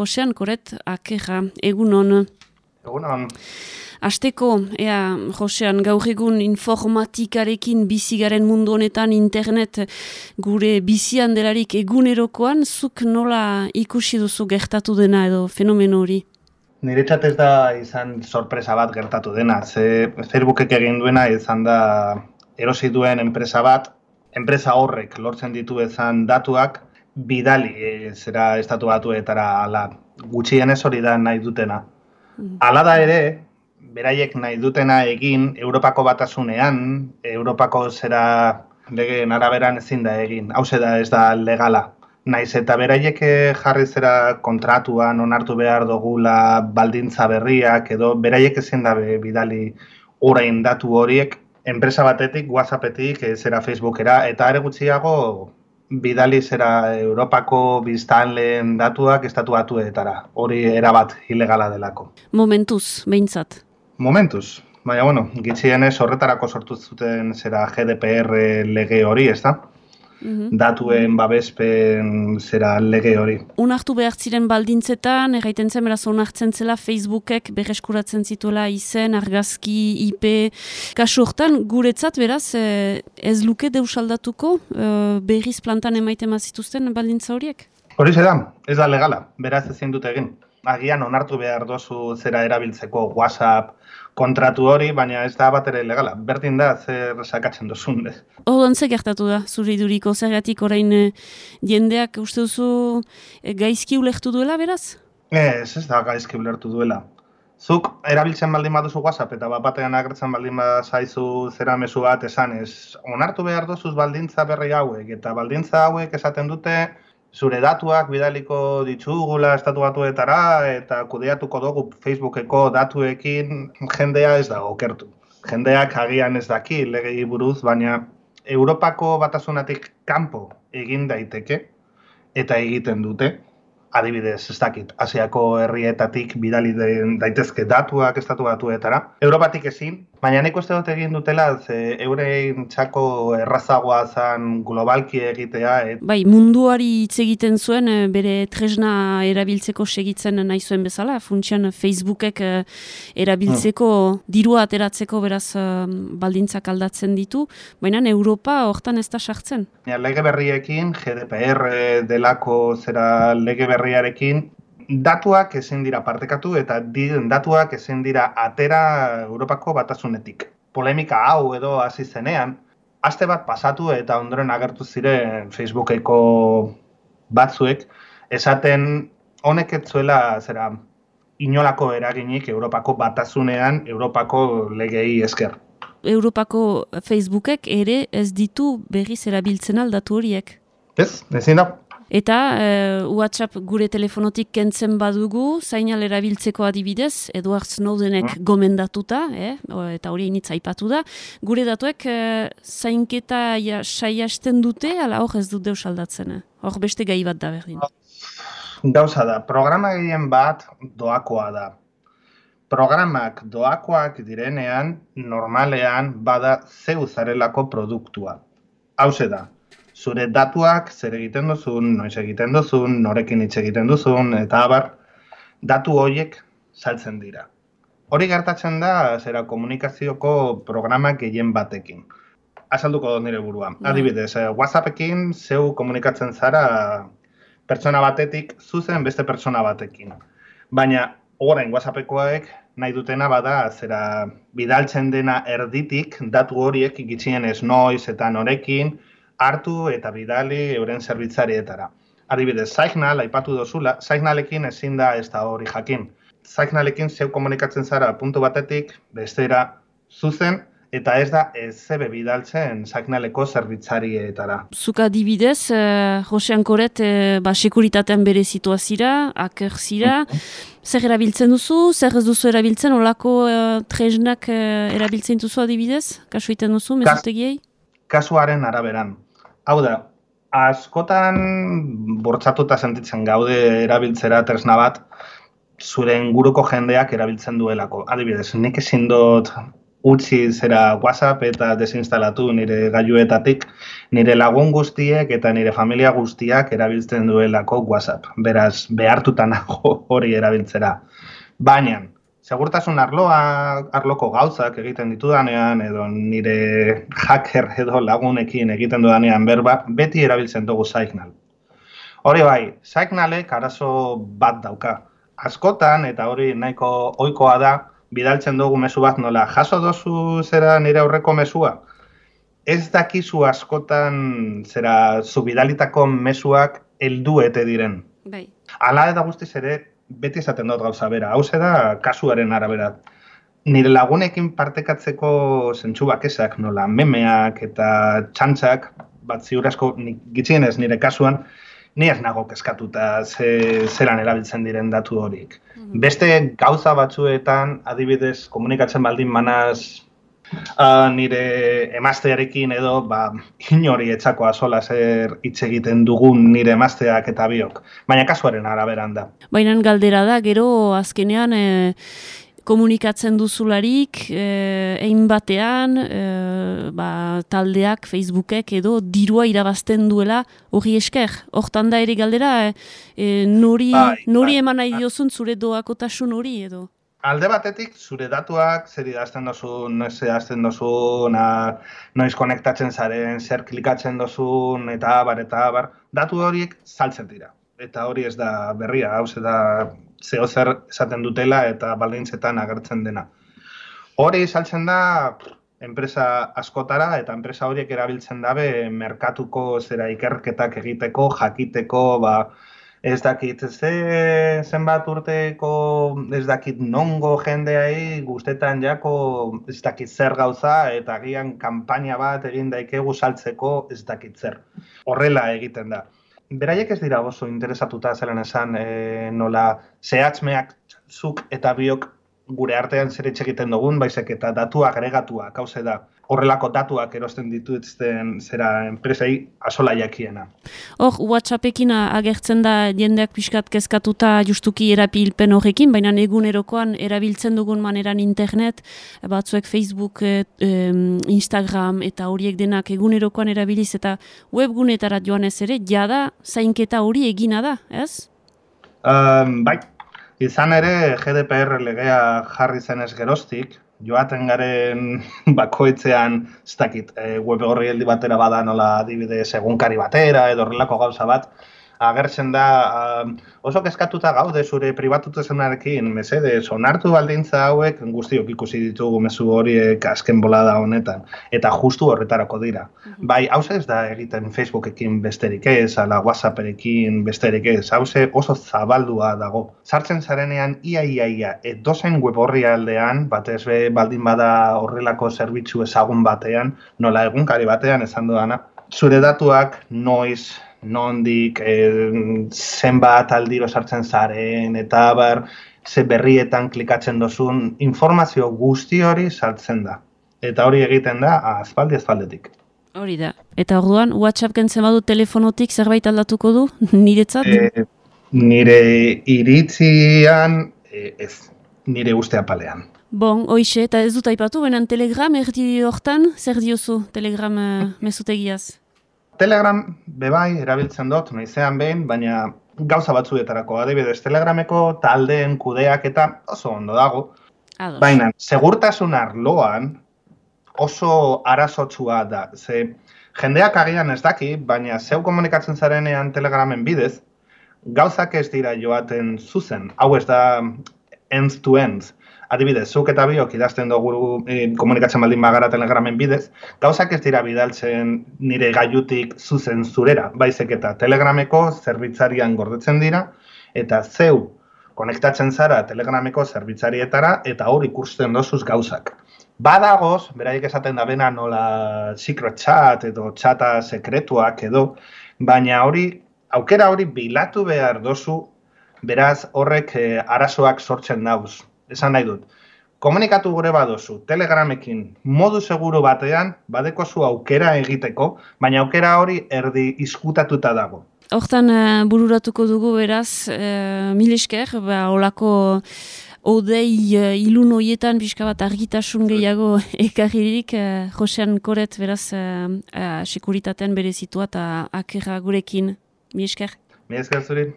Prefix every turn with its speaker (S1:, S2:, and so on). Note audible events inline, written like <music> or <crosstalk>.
S1: Josean, koret, akeja, egunon.
S2: Egunon.
S1: Asteko, ea, Josean, gaur egun informatikarekin bizigaren mundu honetan internet gure bizian delarik egunerokoan, zuk nola ikusi duzu gertatu dena edo fenomeno hori?
S2: Niretzat ez da izan sorpresa bat gertatu dena. Ze Facebookek egin duena izan da erosi duen enpresa bat, enpresa horrek lortzen ditu ezan datuak, bidali e, zera estatu batuetara ala gutxienez hori da nahi dutena. Mm. Hala da ere, beraiek nahi dutena egin Europako batasunean, Europako zera legeen araberan ezin da egin. Hau da ez da legala. Naiz eta beraiek jarri zera kontratuan onartu behar dugula baldintza berriak edo beraiek ezin da bidali orain datu horiek enpresa batetik, Whatsappetik, zera Facebookera eta are gutxiago bidali zera Europako biztanleen datuak estatu batuetara. Hori erabat ilegala delako.
S1: Momentuz, behintzat.
S2: Momentuz. Baina, bueno, gitxienez horretarako sortu zuten zera GDPR lege hori, ez Mhm. datuen babespen zera lege hori.
S1: Unartu behar ziren baldintzetan, erraiten zen, beraz unartzen zela Facebookek berreskuratzen zituela izen, argazki, IP, kasu hortan, guretzat beraz, eh, ez luke deus aldatuko eh, berriz plantan emaite mazituzten baldintza horiek?
S2: Hori da, ez da legala, beraz ezin dut egin. Agian onartu behar dozu zera erabiltzeko WhatsApp, kontratu hori, baina ez da bat ere legala. Berdin da, zer sakatzen duzun.
S1: Horren ze gertatu da, zure iduriko, zergatik orain eh, jendeak uste duzu eh, gaizki ulertu duela, beraz?
S2: Ez, ez da gaizki ulertu duela. Zuk erabiltzen baldin baduzu WhatsApp eta bat batean agertzen baldin bazaizu zera mezu bat esan ez, onartu behar duzuz baldintza berri hauek, eta baldintza hauek esaten dute, zure datuak bidaliko ditugula estatu batuetara eta kudeatuko dugu Facebookeko datuekin jendea ez dago okertu. Jendeak agian ez daki legei buruz, baina Europako batasunatik kanpo egin daiteke eta egiten dute adibidez, ez dakit, Asiako herrietatik bidali daitezke datuak estatu batuetara. Europatik ezin, baina nik uste dut egin dutela, ze eurein txako errazagoa zen globalki egitea. Et...
S1: Bai, munduari hitz egiten zuen, eh, bere tresna erabiltzeko segitzen nahi zuen bezala, funtsian Facebookek eh, erabiltzeko hmm. dirua ateratzeko beraz eh, baldintzak aldatzen ditu, baina Europa hortan ez da sartzen.
S2: Ja, lege berriekin, GDPR delako zera lege berriarekin datuak ezin dira partekatu eta datuak ezin dira atera Europako batasunetik. Polemika hau edo hasi zenean, aste bat pasatu eta ondoren agertu ziren Facebookeko batzuek esaten honek ez zera inolako eraginik Europako batasunean Europako legei esker.
S1: Europako Facebookek ere ez ditu berriz erabiltzen aldatu horiek.
S2: Ez, ezin da,
S1: Eta uh, WhatsApp gure telefonotik kentzen badugu, zainal erabiltzeko adibidez, Edward Snowdenek mm. gomendatuta, eh? eta hori initza ipatu da, gure datuek uh, zainketa ja, saiasten dute, ala hor ez dut deus aldatzen. Hor beste gai bat da berdin.
S2: Gauza da, programa gehien bat doakoa da. Programak doakoak direnean, normalean, bada zeu zarelako produktua. Hau da, zure datuak zer egiten duzun, noiz egiten duzun, norekin hitz egiten duzun, eta abar, datu horiek saltzen dira. Hori gertatzen da, zera komunikazioko programak gehien batekin. Azalduko dut nire burua. Bai. Adibidez, eh, WhatsAppekin zeu komunikatzen zara pertsona batetik zuzen beste pertsona batekin. Baina, orain WhatsAppekoek nahi dutena bada, zera bidaltzen dena erditik datu horiek ikitzien ez noiz eta norekin, hartu eta bidali euren zerbitzarietara. Adibidez, Signal, aipatu dozula, Signalekin ezin da ez da hori jakin. Signalekin zeu komunikatzen zara puntu batetik, bestera, zuzen, eta ez da ez zebe bidaltzen Signaleko zerbitzarietara.
S1: Zuka adibidez, uh, Jose Ankoret, uh, ba, sekuritatean bere situazira, aker zira, mhm. zer erabiltzen duzu, zer ez duzu erabiltzen, olako uh, tresnak uh, erabiltzen duzu adibidez, kasu iten duzu, mezutegiei?
S2: kasuaren araberan. Hau da, askotan bortzatuta sentitzen gaude erabiltzera tresna bat zure inguruko jendeak erabiltzen duelako. Adibidez, nik ezin dut utzi zera WhatsApp eta desinstalatu nire gailuetatik nire lagun guztiek eta nire familia guztiak erabiltzen duelako WhatsApp. Beraz, behartuta nago <laughs> hori erabiltzera. Baina, segurtasun arloa, arloko gauzak egiten ditudanean edo nire hacker edo lagunekin egiten dudanean berba, beti erabiltzen dugu Signal. Hori bai, Signalek arazo bat dauka. Askotan, eta hori nahiko ohikoa da, bidaltzen dugu mezu bat nola, jaso dozu zera nire aurreko mezua? Ez dakizu askotan zera zu bidalitako mezuak helduete diren.
S1: Bai.
S2: Hala eta guztiz ere, beti esaten dut gauza bera. Hau da kasuaren arabera. Nire lagunekin partekatzeko zentsu bakesak, nola, memeak eta txantxak, bat ziur asko, gitzienez nire kasuan, ni ez nago keskatuta ze, zeran erabiltzen diren datu horik. Mhm. Beste gauza batzuetan, adibidez, komunikatzen baldin manaz uh, nire emaztearekin edo, ba, inori etxako azola zer hitz egiten dugun nire emazteak eta biok. Baina kasuaren araberan da.
S1: Baina galdera da, gero azkenean... E komunikatzen duzularik, eh, egin batean, eh, ba, taldeak, Facebookek edo dirua irabazten duela hori esker. Hortan da ere galdera, eh, eh nori, bai, nori bai, eman nahi diozun zure doakotasun hori edo?
S2: Alde batetik, zure datuak, zer idazten dozu, noiz idazten dozu, na, noiz konektatzen zaren, zer klikatzen dozun, eta bar, eta bar, datu horiek saltzen dira. Eta hori ez da berria, hau da zeo zer esaten dutela eta baldintzetan agertzen dena. Hori saltzen da enpresa askotara eta enpresa horiek erabiltzen dabe merkatuko zera ikerketak egiteko, jakiteko, ba, ez dakit ze zenbat urteko ez dakit nongo jendeai guztetan jako ez dakit zer gauza eta agian kanpaina bat egin daikegu saltzeko ez dakit zer. Horrela egiten da beraiek ez dira oso interesatuta zelen esan e, nola zehatzmeak zuk eta biok gure artean zer egiten dugun, baizek eta datu agregatua, kauze da, horrelako datuak erosten dituzten zera enpresei asola jakiena.
S1: Hor, WhatsAppekin agertzen da jendeak pixkat kezkatuta justuki erapilpen horrekin, baina egunerokoan erabiltzen dugun maneran internet, batzuek Facebook, e, Instagram eta horiek denak egunerokoan erabiliz eta webgunetara joan ez ere, jada zainketa hori egina da, ez?
S2: Um, bai, izan ere GDPR legea jarri zenez geroztik, joaten garen <laughs> bakoitzean, ez dakit, e, web horri heldi batera bada nola adibidez egunkari batera edo horrelako gauza bat, agertzen da um, oso kezkatuta gaude zure pribatutasunarekin, mesede, sonartu baldintza hauek guztiok ikusi ditugu mezu horiek azken bolada honetan, eta justu horretarako dira. Mhm. Bai, hauze ez da egiten Facebookekin besterik ez, ala Whatsapperekin besterik ez, hauze oso zabaldua dago. Sartzen zarenean, ia, ia, ia, edozen web horri aldean, batez be, baldin bada horrelako zerbitzu ezagun batean, nola egunkari batean esan dudana, zure datuak noiz nondik, e, zenbat aldiro sartzen zaren, eta bar, ze berrietan klikatzen dozun, informazio guzti hori sartzen da. Eta hori egiten da, azpaldi azpaldetik.
S1: Hori da. Eta orduan, WhatsApp gentzen badu telefonotik zerbait aldatuko du, <laughs> niretzat? E,
S2: nire iritzian, e, ez, nire uste apalean.
S1: Bon, hoxe, eta ez dut aipatu, benen telegram erdi hortan, zer diozu telegram uh, mesutegiaz?
S2: Telegram bebai erabiltzen dut, noizean behin, baina gauza batzuetarako adibidez Telegrameko taldeen kudeak eta oso ondo dago. Baina, segurtasun arloan oso arazotsua da. Ze, jendeak agian ez daki, baina zeu komunikatzen zarenean Telegramen bidez, gauzak ez dira joaten zuzen. Hau ez da end-to-end adibidez, zuk eta biok idazten dugu e, komunikatzen baldin bagara telegramen bidez, gauzak ez dira bidaltzen nire gaiutik zuzen zurera, baizek eta telegrameko zerbitzarian gordetzen dira, eta zeu konektatzen zara telegrameko zerbitzarietara, eta hor ikusten dozuz gauzak. Badagoz, beraiek esaten da bena nola secret chat edo txata sekretuak edo, baina hori, aukera hori bilatu behar dozu, beraz horrek eh, arazoak sortzen dauz esan nahi dut. Komunikatu gure badozu, telegramekin modu seguru batean, badeko zu aukera egiteko, baina aukera hori erdi izkutatuta dago.
S1: Hortan uh, bururatuko dugu beraz, uh, mil esker, ba, olako odei uh, ilun hoietan pixka bat argitasun gehiago <laughs> ekarririk, uh, Josean Koret beraz uh, uh, sekuritatean bere eta akerra gurekin. Mi esker?
S2: Mi esker zuri.